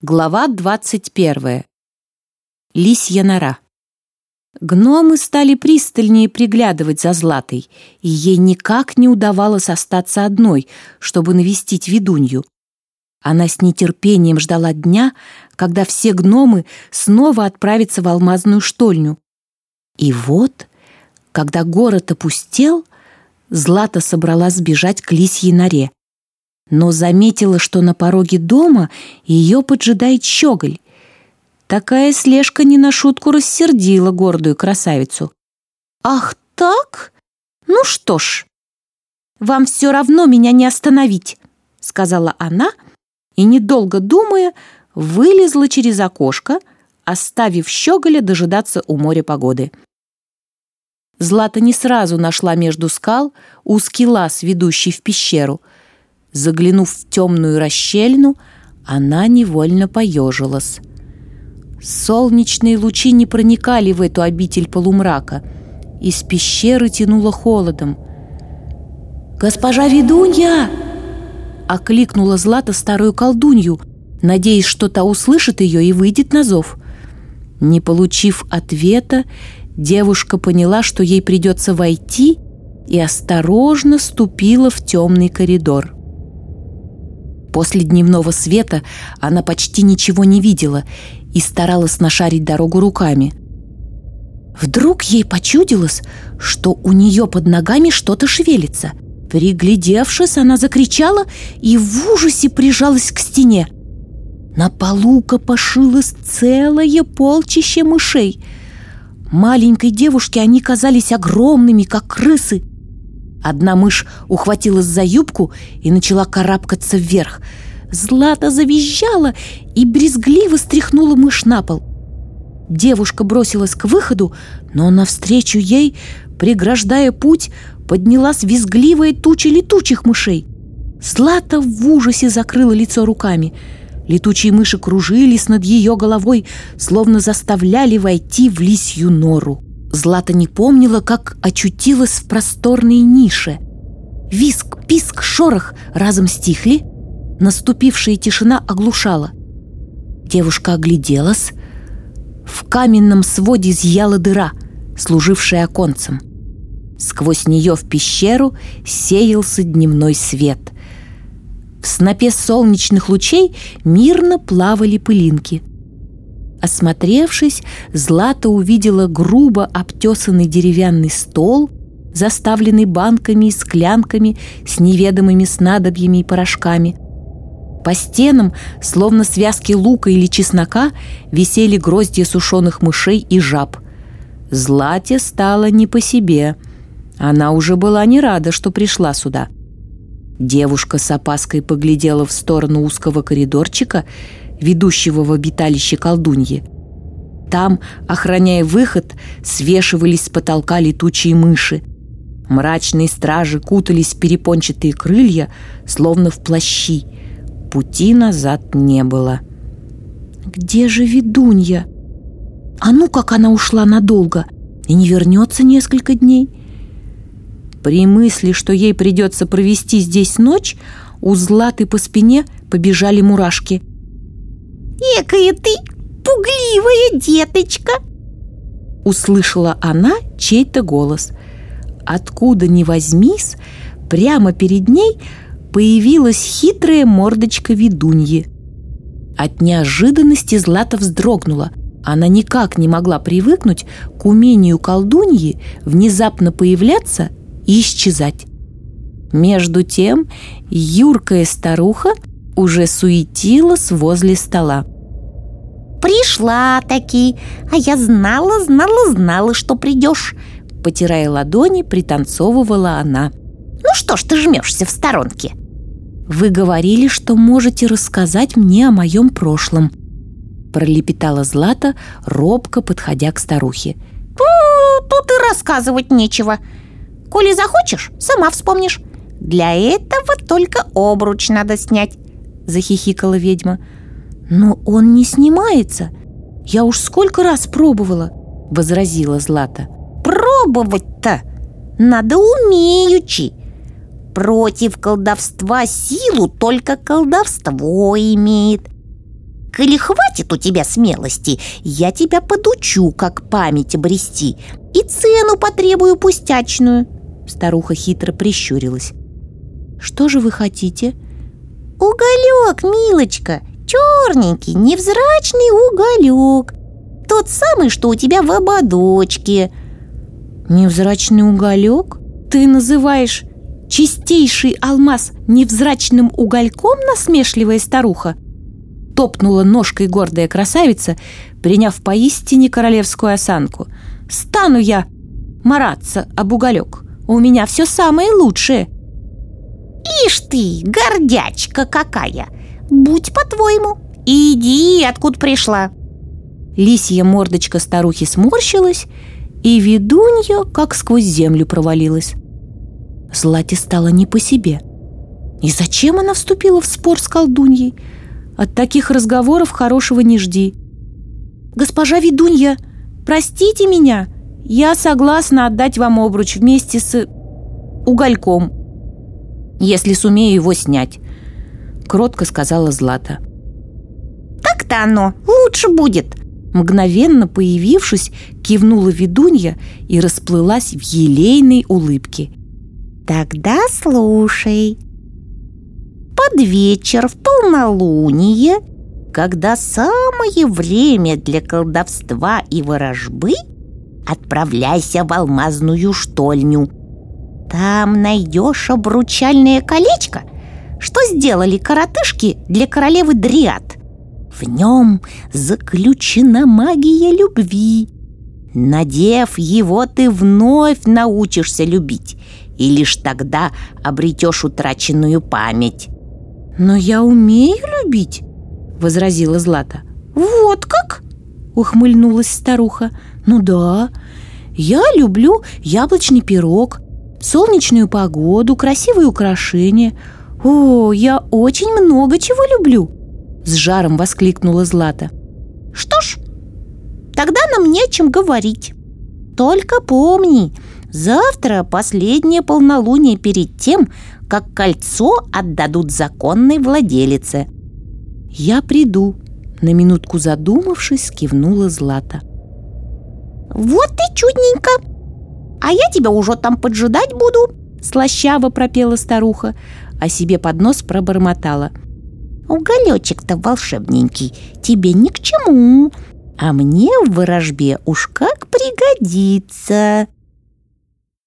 Глава 21. Лисья нора. Гномы стали пристальнее приглядывать за Златой, и ей никак не удавалось остаться одной, чтобы навестить ведунью. Она с нетерпением ждала дня, когда все гномы снова отправятся в алмазную штольню. И вот, когда город опустел, Злата собралась сбежать к лисьей норе но заметила, что на пороге дома ее поджидает щеголь. Такая слежка не на шутку рассердила гордую красавицу. «Ах так? Ну что ж, вам все равно меня не остановить», сказала она и, недолго думая, вылезла через окошко, оставив щеголя дожидаться у моря погоды. Злата не сразу нашла между скал узкий лаз, ведущий в пещеру — Заглянув в темную расщельну, она невольно поежилась. Солнечные лучи не проникали в эту обитель полумрака. Из пещеры тянуло холодом. «Госпожа ведунья!» Окликнула Злата старую колдунью, надеясь, что та услышит ее и выйдет на зов. Не получив ответа, девушка поняла, что ей придется войти, и осторожно ступила в темный коридор. После дневного света она почти ничего не видела и старалась нашарить дорогу руками. Вдруг ей почудилось, что у нее под ногами что-то шевелится. Приглядевшись, она закричала и в ужасе прижалась к стене. На полу копошилось целое полчище мышей. Маленькой девушке они казались огромными, как крысы. Одна мышь ухватилась за юбку и начала карабкаться вверх. Злата завизжала и брезгливо стряхнула мышь на пол. Девушка бросилась к выходу, но навстречу ей, преграждая путь, поднялась визгливая туча летучих мышей. Злата в ужасе закрыла лицо руками. Летучие мыши кружились над ее головой, словно заставляли войти в лисью нору. Злата не помнила, как очутилась в просторной нише. Виск, писк, шорох разом стихли. Наступившая тишина оглушала. Девушка огляделась. В каменном своде зияла дыра, служившая оконцем. Сквозь нее в пещеру сеялся дневной свет. В снопе солнечных лучей мирно плавали пылинки – Осмотревшись, Злата увидела грубо обтесанный деревянный стол, заставленный банками и склянками с неведомыми снадобьями и порошками. По стенам, словно связки лука или чеснока, висели гроздья сушеных мышей и жаб. Злате стало не по себе. Она уже была не рада, что пришла сюда. Девушка с опаской поглядела в сторону узкого коридорчика ведущего в обиталище колдуньи. Там, охраняя выход, свешивались с потолка летучие мыши. Мрачные стражи кутались в перепончатые крылья, словно в плащи. Пути назад не было. «Где же ведунья? А ну, как она ушла надолго и не вернется несколько дней?» При мысли, что ей придется провести здесь ночь, у Златы по спине побежали мурашки. «Экая ты пугливая деточка!» Услышала она чей-то голос. Откуда ни возьмись, прямо перед ней появилась хитрая мордочка ведуньи. От неожиданности Злата вздрогнула. Она никак не могла привыкнуть к умению колдуньи внезапно появляться и исчезать. Между тем юркая старуха уже суетилась возле стола. «Пришла таки, а я знала, знала, знала, что придешь!» Потирая ладони, пританцовывала она. «Ну что ж ты жмешься в сторонке?» «Вы говорили, что можете рассказать мне о моем прошлом», пролепетала Злата, робко подходя к старухе. «Тут и рассказывать нечего. Коли захочешь, сама вспомнишь. Для этого только обруч надо снять захихикала ведьма. «Но он не снимается. Я уж сколько раз пробовала», — возразила Злата. «Пробовать-то надо умеючи. Против колдовства силу только колдовство имеет. Коли хватит у тебя смелости, я тебя подучу, как память обрести И цену потребую пустячную Старуха хитро прищурилась Что же вы хотите? Уголек, милочка, черненький, невзрачный уголек Тот самый, что у тебя в ободочке Невзрачный уголек? Ты называешь чистейший алмаз невзрачным угольком, насмешливая старуха? Топнула ножкой гордая красавица, приняв поистине королевскую осанку. «Стану я мараться об уголек. У меня все самое лучшее!» «Ишь ты, гордячка какая! Будь по-твоему, иди, откуда пришла!» Лисья мордочка старухи сморщилась, и ведунья как сквозь землю провалилась. Злате стало не по себе. И зачем она вступила в спор с колдуньей? От таких разговоров хорошего не жди. «Госпожа ведунья, простите меня, я согласна отдать вам обруч вместе с угольком, если сумею его снять», — кротко сказала Злата. «Так-то оно лучше будет», Мгновенно появившись, кивнула ведунья и расплылась в елейной улыбке. Тогда слушай. Под вечер в полнолуние, когда самое время для колдовства и ворожбы, отправляйся в алмазную штольню. Там найдешь обручальное колечко, что сделали коротышки для королевы Дриад. В нем заключена магия любви. Надев его, ты вновь научишься любить и лишь тогда обретешь утраченную память. «Но я умею любить», — возразила Злата. «Вот как?» — ухмыльнулась старуха. «Ну да, я люблю яблочный пирог, солнечную погоду, красивые украшения. О, я очень много чего люблю!» С жаром воскликнула Злата. «Что ж, тогда нам не о чем говорить. Только помни, Завтра последнее полнолуние перед тем, как кольцо отдадут законной владелице. Я приду, на минутку задумавшись, кивнула Злата. Вот и чудненько. А я тебя уже там поджидать буду, слащаво пропела старуха, а себе под нос пробормотала. Уголечек-то волшебненький, тебе ни к чему, а мне в ворожбе уж как пригодится.